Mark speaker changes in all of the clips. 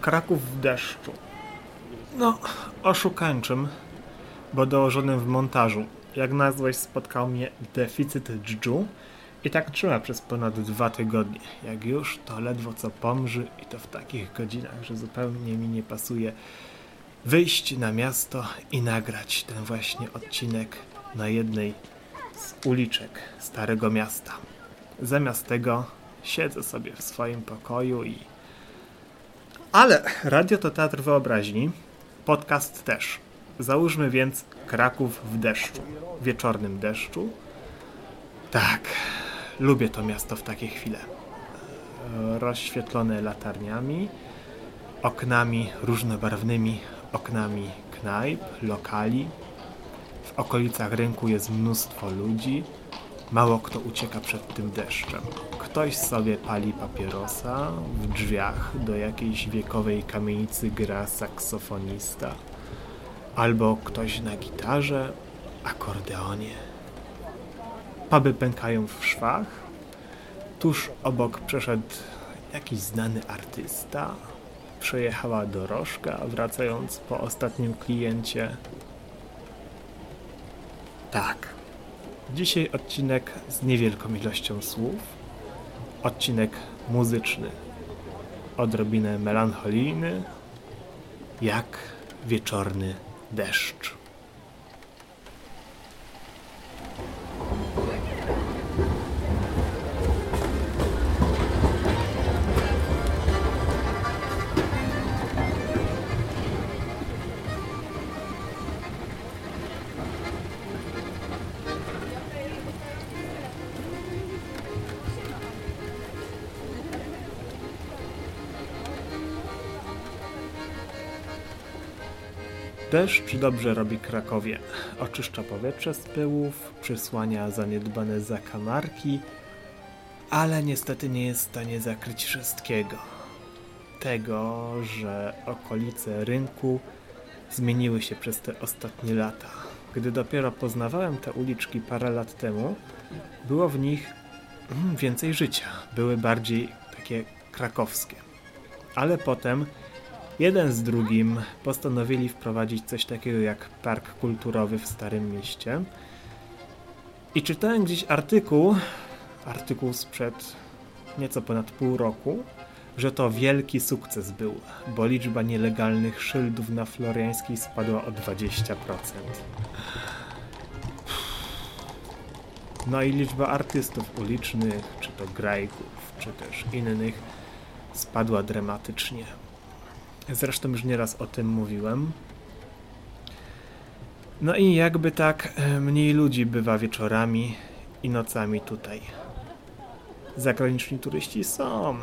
Speaker 1: Kraków w deszczu. No, oszukańczym, bo dołożonym w montażu. Jak nazwać spotkał mnie deficyt dżdżu i tak trzyma przez ponad dwa tygodnie. Jak już, to ledwo co pomrzy i to w takich godzinach, że zupełnie mi nie pasuje wyjść na miasto i nagrać ten właśnie odcinek na jednej z uliczek Starego Miasta. Zamiast tego siedzę sobie w swoim pokoju i... Ale radio to teatr wyobraźni, podcast też. Załóżmy więc Kraków w deszczu, wieczornym deszczu. Tak, lubię to miasto w takie chwile. Rozświetlone latarniami, oknami różnobarwnymi, oknami knajp, lokali. W okolicach rynku jest mnóstwo ludzi. Mało kto ucieka przed tym deszczem. Ktoś sobie pali papierosa, w drzwiach do jakiejś wiekowej kamienicy gra saksofonista. Albo ktoś na gitarze, akordeonie. Puby pękają w szwach. Tuż obok przeszedł jakiś znany artysta. Przejechała dorożka, wracając po ostatnim kliencie. Tak. Dzisiaj odcinek z niewielką ilością słów. Odcinek muzyczny. Odrobinę melancholijny, jak wieczorny deszcz. Deszcz dobrze robi Krakowie. Oczyszcza powietrze z pyłów, przysłania zaniedbane zakamarki, ale niestety nie jest w stanie zakryć wszystkiego. Tego, że okolice rynku zmieniły się przez te ostatnie lata. Gdy dopiero poznawałem te uliczki parę lat temu, było w nich mm, więcej życia. Były bardziej takie krakowskie. Ale potem Jeden z drugim postanowili wprowadzić coś takiego jak park kulturowy w Starym Mieście. I czytałem gdzieś artykuł, artykuł sprzed nieco ponad pół roku, że to wielki sukces był, bo liczba nielegalnych szyldów na Floriańskiej spadła o 20%. No i liczba artystów ulicznych, czy to grajków, czy też innych, spadła dramatycznie. Zresztą już nieraz o tym mówiłem. No i jakby tak e, mniej ludzi bywa wieczorami i nocami tutaj. Zagraniczni turyści są,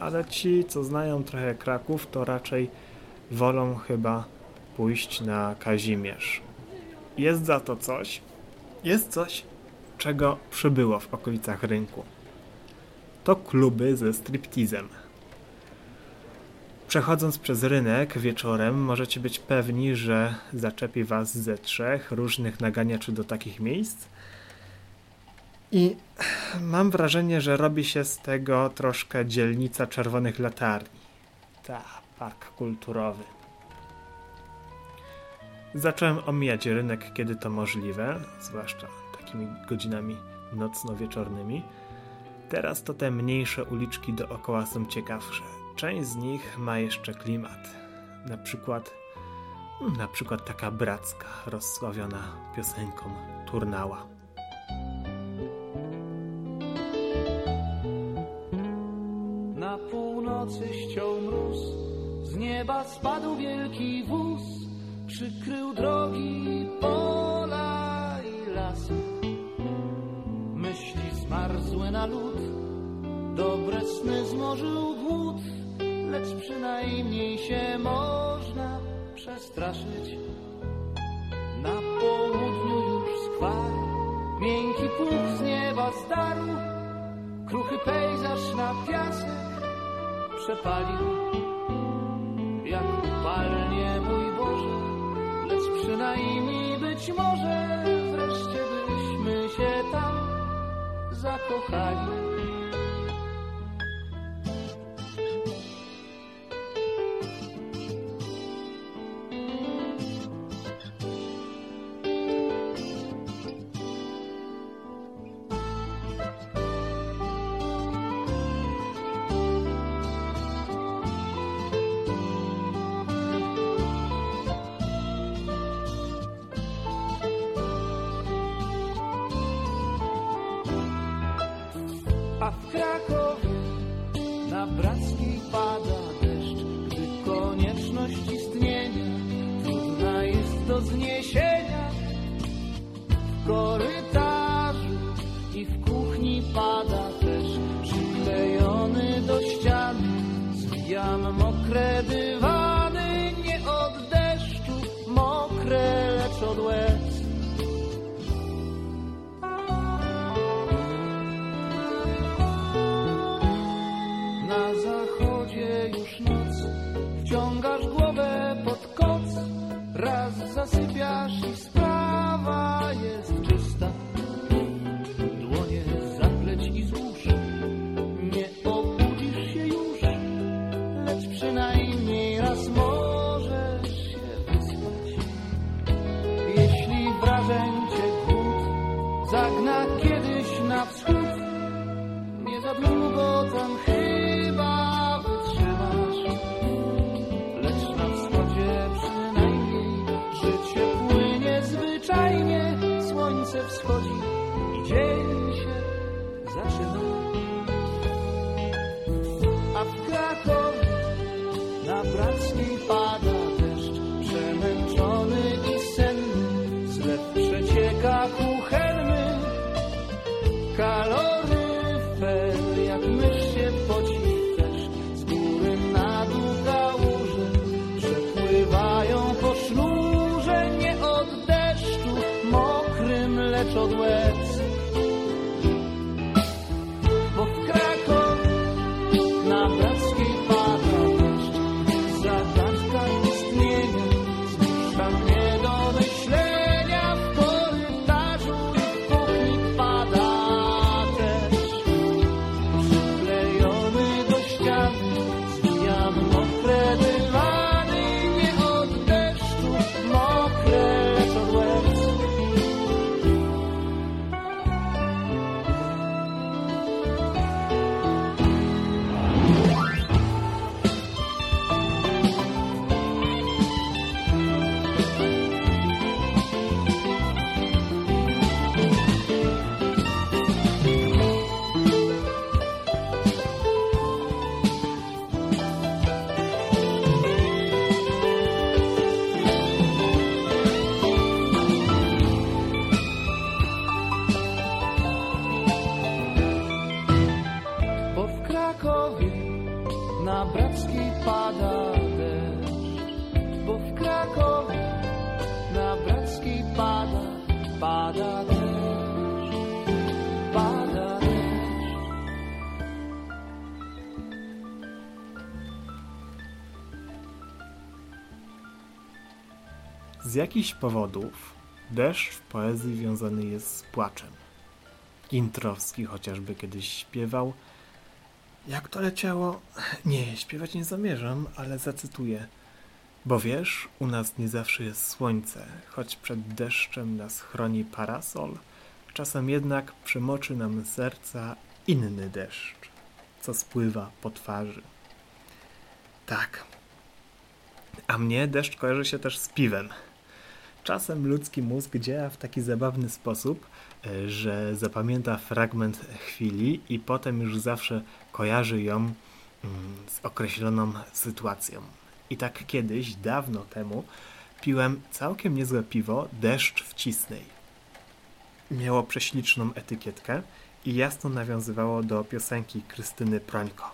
Speaker 1: ale ci, co znają trochę Kraków, to raczej wolą chyba pójść na Kazimierz. Jest za to coś. Jest coś, czego przybyło w okolicach rynku. To kluby ze striptizem. Przechodząc przez rynek wieczorem możecie być pewni, że zaczepi was ze trzech różnych naganiaczy do takich miejsc. I mam wrażenie, że robi się z tego troszkę dzielnica czerwonych latarni. Ta, park kulturowy. Zacząłem omijać rynek, kiedy to możliwe, zwłaszcza takimi godzinami nocno-wieczornymi. Teraz to te mniejsze uliczki dookoła są ciekawsze Część z nich ma jeszcze klimat. Na przykład, na przykład taka bracka, rozsławiona piosenką Turnała.
Speaker 2: Na północy ściął mróz, z nieba spadł wielki wóz, przykrył drogi, pola i lasy. Myśli zmarzłe na lód, dobre sny zmorzył lecz przynajmniej się można przestraszyć. Na południu już skwar, miękki puch z nieba starł, kruchy pejzaż na piasek przepalił. Jak upalnie, mój Boże, lecz przynajmniej być może wreszcie byśmy się tam zakochali. A w Krakowie. Na Brackiej pada deszcz, gdy konieczność istnienia trudna jest do zniesienia. W korytarzu i w kuchni pada też przyklejony do ściany, zwijam mokre dywany, Z
Speaker 1: jakichś powodów deszcz w poezji wiązany jest z płaczem. Introwski chociażby kiedyś śpiewał. Jak to leciało? Nie, śpiewać nie zamierzam, ale zacytuję. Bo wiesz, u nas nie zawsze jest słońce, choć przed deszczem nas chroni parasol, czasem jednak przemoczy nam serca inny deszcz, co spływa po twarzy. Tak. A mnie deszcz kojarzy się też z piwem. Czasem ludzki mózg działa w taki zabawny sposób, e, że zapamięta fragment chwili i potem już zawsze kojarzy ją mm, z określoną sytuacją. I tak kiedyś, dawno temu, piłem całkiem niezłe piwo Deszcz w Cisnej. Miało prześliczną etykietkę i jasno nawiązywało do piosenki Krystyny Prońko.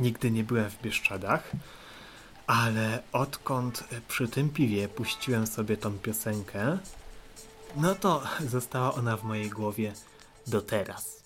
Speaker 1: Nigdy nie byłem w Bieszczadach, ale odkąd przy tym piwie puściłem sobie tą piosenkę, no to została ona w mojej głowie do teraz.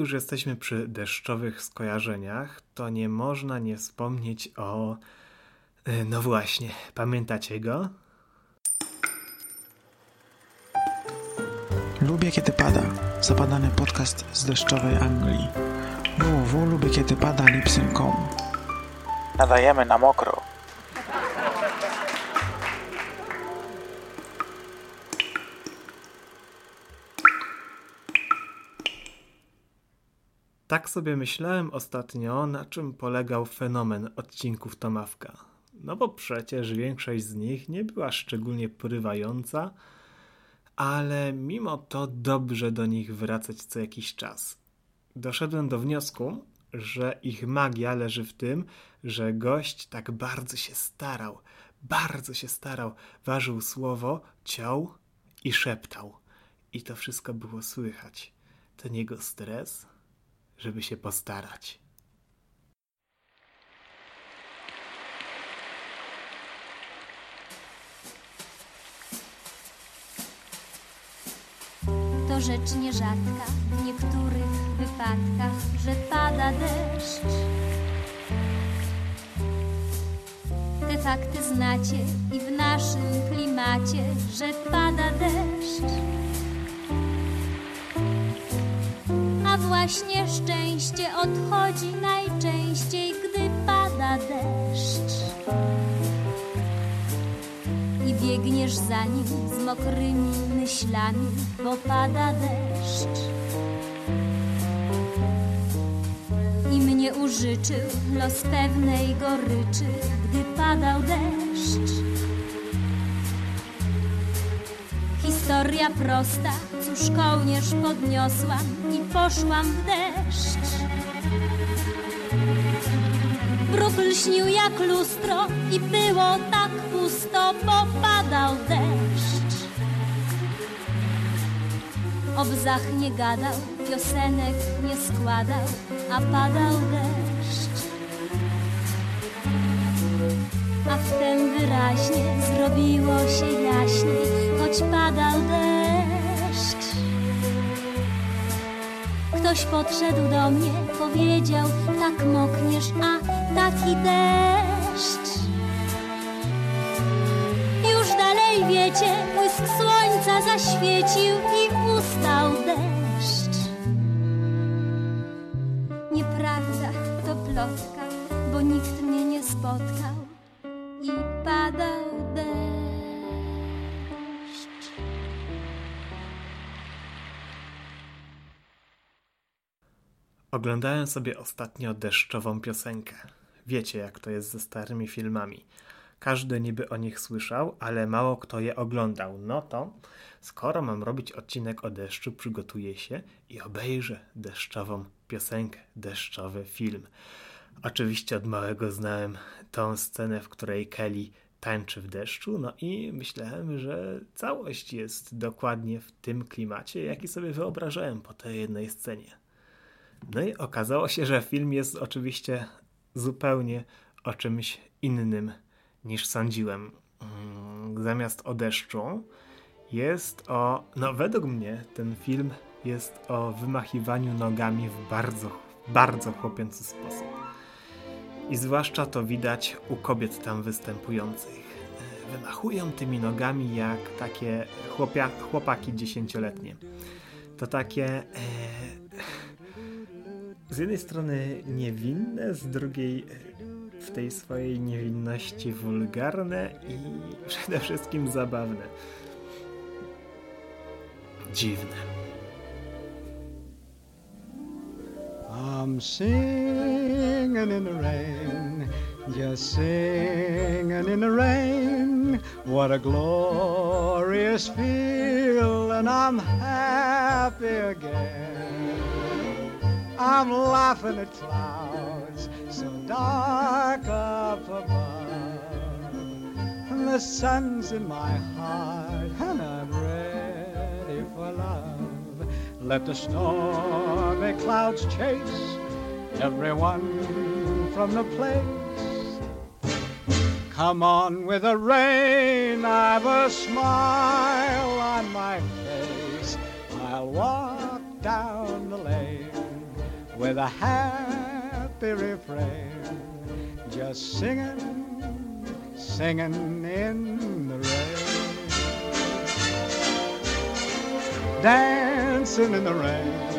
Speaker 1: Już jesteśmy przy deszczowych skojarzeniach, to nie można nie wspomnieć o. e, No właśnie, pamiętacie go?
Speaker 3: Lubię kiedy pada. Zapadany podcast z deszczowej Anglii. www.lubiekiedypada.lipsyn.com Nadajemy na mokro.
Speaker 1: Tak sobie myślałem ostatnio, na czym polegał fenomen odcinków Tomawka. No bo przecież większość z nich nie była szczególnie porywająca, ale mimo to dobrze do nich wracać co jakiś czas. Doszedłem do wniosku, że ich magia leży w tym, że gość tak bardzo się starał, bardzo się starał, ważył słowo, ciął i szeptał. I to wszystko było słychać. Ten jego stres, żeby się postarać.
Speaker 4: To rzecz nierzadka w niektórych wypadkach, że pada deszcz. Te fakty znacie i w naszym klimacie, że pada deszcz. Właśnie szczęście odchodzi najczęściej, gdy pada deszcz i biegniesz za nim z mokrymi myślami, bo pada deszcz. I mnie użyczył los pewnej goryczy, gdy padał deszcz. Historia prosta, cóż kołnierz podniosłam i poszłam w deszcz. Bruk lśnił jak lustro i było tak pusto, bo padał deszcz. O bzach nie gadał, piosenek nie składał, a padał deszcz. A wtem wyraźnie zrobiło się jaśniej, choć padał deszcz. Ktoś podszedł do mnie, powiedział, tak mokniesz, a taki deszcz. Już dalej wiecie, błysk słońca zaświecił i ustał deszcz. Nieprawda, to plotka, bo nikt mnie nie spotkał
Speaker 1: Oglądałem sobie ostatnio deszczową piosenkę. Wiecie, jak to jest ze starymi filmami. Każdy niby o nich słyszał, ale mało kto je oglądał. No to, skoro mam robić odcinek o deszczu, przygotuję się i obejrzę deszczową piosenkę, deszczowy film. Oczywiście od małego znałem tą scenę, w której Kelly tańczy w deszczu, no i myślałem, że całość jest dokładnie w tym klimacie, jaki sobie wyobrażałem po tej jednej scenie. No i okazało się, że film jest oczywiście zupełnie o czymś innym niż sądziłem. Mm, Zamiast o deszczu jest o. No, według mnie ten film jest o wymachiwaniu nogami w bardzo, bardzo chłopięcy sposób. I zwłaszcza to widać u kobiet tam występujących. E, Wymachują tymi nogami jak takie chłopia, chłopaki dziesięcioletnie. To takie. E, jednej strony niewinne, z drugiej e, w tej swojej niewinności wulgarne i przede wszystkim zabawne. Dziwne.
Speaker 5: I'm singing in the rain, just singing in the rain. What a glorious feel, and I'm happy again. I'm laughing at clouds so dark up above. And the sun's in my heart, and I'm ready for love. Let the stormy clouds chase everyone from the place. Come on with the rain, I've a smile on my face. I'll walk down with a happy refrain, just singing, singing in the rain, dancing in the rain.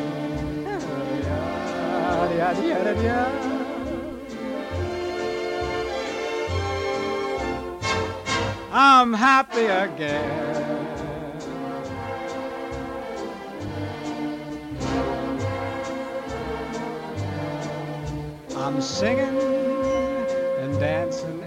Speaker 5: I'm happy again. I'm singing and dancing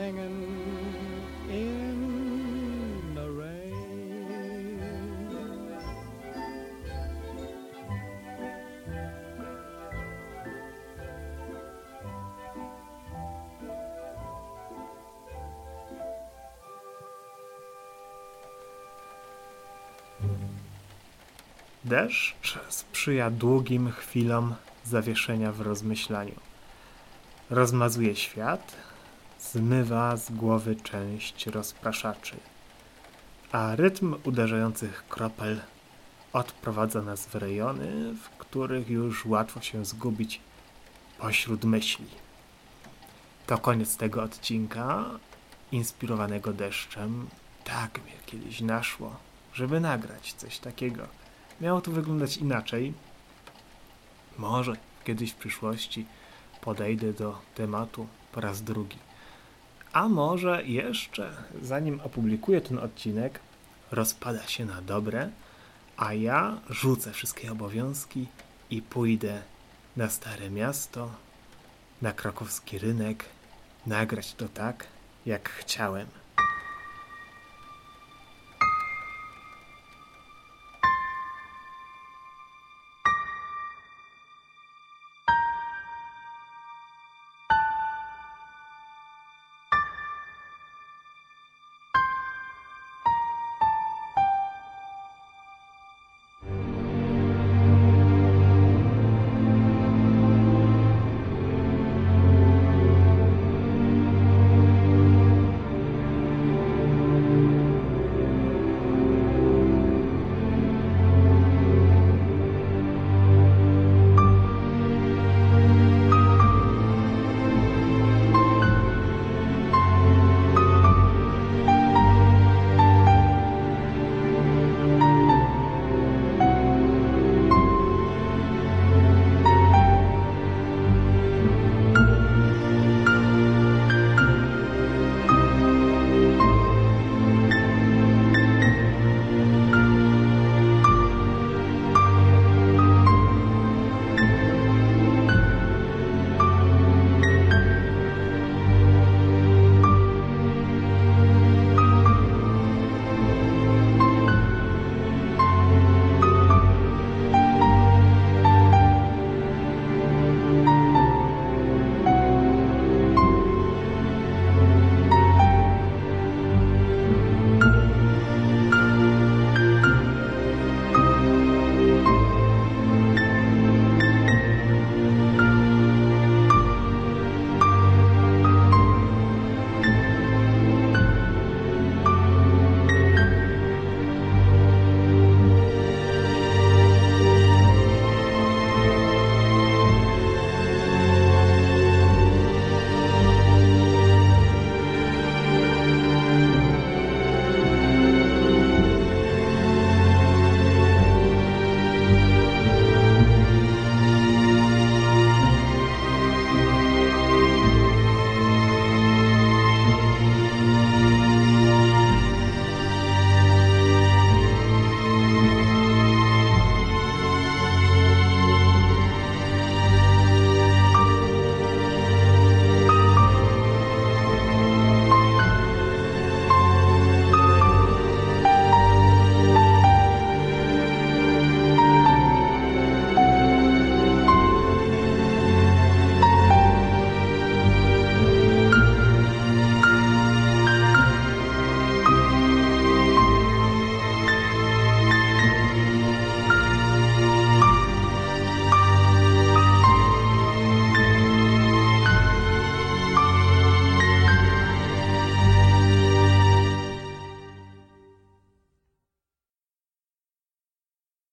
Speaker 5: singing in the rain.
Speaker 1: Deszcz sprzyja długim chwilom zawieszenia w rozmyślaniu. Rozmazuje świat, zmywa z głowy część rozpraszaczy, a rytm uderzających kropel odprowadza nas w rejony, w których już łatwo się zgubić pośród myśli. To koniec tego odcinka, inspirowanego deszczem. Tak mnie kiedyś naszło, żeby nagrać coś takiego. Miało to wyglądać inaczej. Może kiedyś w przyszłości podejdę do tematu po raz drugi. A może jeszcze, zanim opublikuję ten odcinek, rozpada się na dobre, a ja rzucę wszystkie obowiązki i pójdę na Stare Miasto, na krakowski rynek, nagrać to tak, jak chciałem.